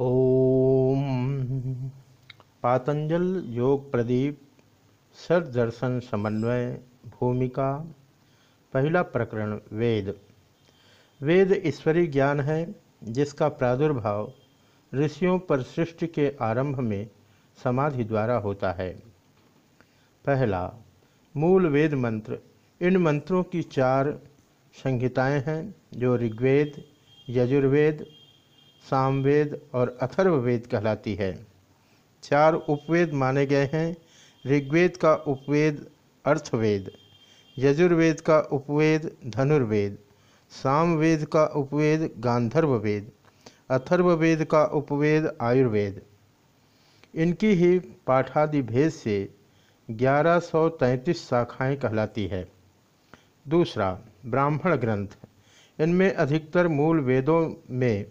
ओम। पातंजल योग प्रदीप, सर दर्शन समन्वय भूमिका, पहला प्रकरण वेद। वेद ईश्वरीय ज्ञान है, जिसका प्रादुर्भाव ऋषियों पर सृष्टि के आरंभ में समाधि द्वारा होता है। पहला, मूल वेद मंत्र। इन मंत्रों की चार संहिताएँ हैं, जो ऋग्वेद, यजुर्वेद सामवेद और अथर्ववेद कहलाती है। चार उपवेद माने गए हैं। ऋग्वेद का उपवेद, अर्थवेद। यजुर्वेद का उपवेद, धनुर्वेद। सामवेद का उपवेद गांधर्व वेद अथर्ववेद का उपवेद, आयुर्वेद। इनकी ही पाठादि भेद से 1133 शाखाएँ कहलाती है। दूसरा, ब्राह्मण ग्रंथ। इनमें अधिकतर मूल वेदों में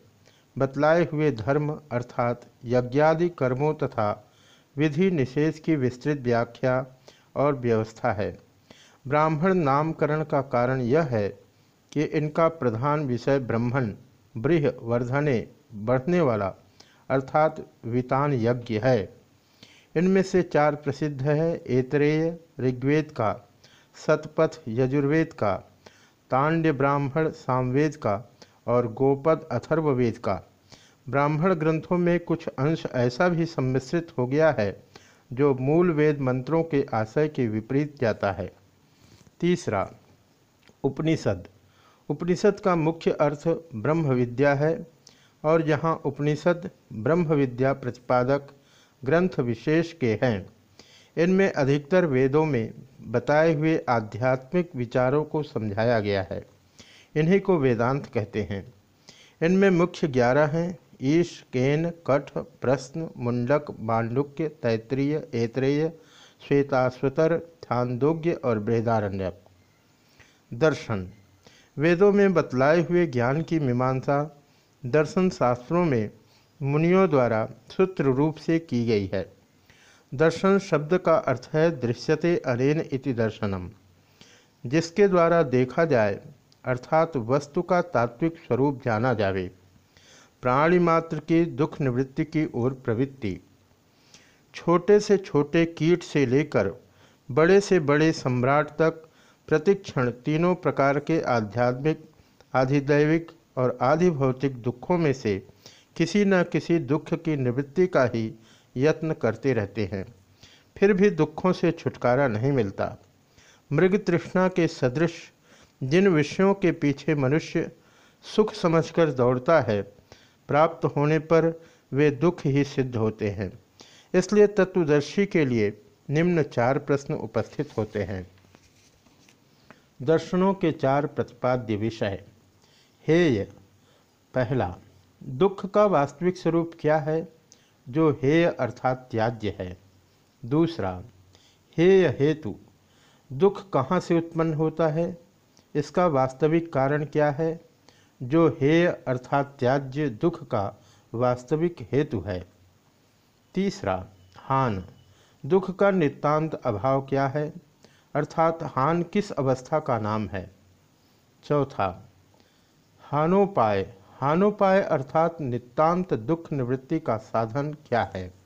बतलाए हुए धर्म अर्थात यज्ञादि कर्मों तथा विधि निषेध की विस्तृत व्याख्या और व्यवस्था है। ब्राह्मण नामकरण का कारण यह है कि इनका प्रधान विषय ब्रह्मण, बृह वर्धने, बढ़ने वाला, अर्थात वितान यज्ञ है। इनमें से चार प्रसिद्ध है, एतरेय, ऋग्वेद का, सतपथ, यजुर्वेद का, तांड्य ब्राह्मण, सामवेद का और गोपद अथर्ववेद का। ब्राह्मण ग्रंथों में कुछ अंश ऐसा भी सम्मिश्रित हो गया है, जो मूल वेद मंत्रों के आशय के विपरीत जाता है। तीसरा, उपनिषद। उपनिषद का मुख्य अर्थ ब्रह्म विद्या है, और यहाँ उपनिषद ब्रह्म विद्या प्रतिपादक, ग्रंथ विशेष के हैं। इनमें अधिकतर वेदों में बताए हुए आध्यात्मिक विचारों को समझाया गया है। इन्हीं को वेदांत कहते हैं। इनमें मुख्य ग्यारह हैं, ईश, केन, कठ, प्रश्न, मुंडक मांडुक्य तैतरीय ऐतरेय श्वेताश्वतर छांदोग्य और बृहदारण्यक दर्शन। वेदों में बतलाए हुए ज्ञान की मीमांसा दर्शन शास्त्रों में मुनियों द्वारा सूत्र रूप से की गई है। दर्शन शब्द का अर्थ है दृश्यते अरेन इति दर्शनम। जिसके द्वारा देखा जाए अर्थात वस्तु का तात्विक स्वरूप जाना जावे। प्राणी मात्र की दुख निवृत्ति की ओर प्रवृत्ति। छोटे से छोटे कीट से लेकर बड़े से बड़े सम्राट तक प्रतिक्षण तीनों प्रकार के आध्यात्मिक, आधिदैविक और आधिभौतिक दुखों में से किसी न किसी दुख की निवृत्ति का ही यत्न करते रहते हैं। फिर भी दुखों से छुटकारा नहीं मिलता। मृग तृष्णा के सदृश जिन विषयों के पीछे मनुष्य सुख समझकर दौड़ता है, प्राप्त होने पर वे दुख ही सिद्ध होते हैं। इसलिए तत्वदर्शी के लिए निम्न चार प्रश्न उपस्थित होते हैं। दर्शनों के चार प्रतिपाद्य विषय। हेय। पहला, दुख का वास्तविक स्वरूप क्या है, जो हेय अर्थात त्याज्य है? दूसरा, हेय हेतु, दुख कहाँ से उत्पन्न होता है? इसका वास्तविक कारण क्या है? जो हेय अर्थात त्याज्य दुख का वास्तविक हेतु है। तीसरा, हान। दुख का नितांत अभाव क्या है? अर्थात हान किस अवस्था का नाम है? चौथा, हानोपाय। हानोपाय अर्थात नितांत दुख निवृत्ति का साधन क्या है?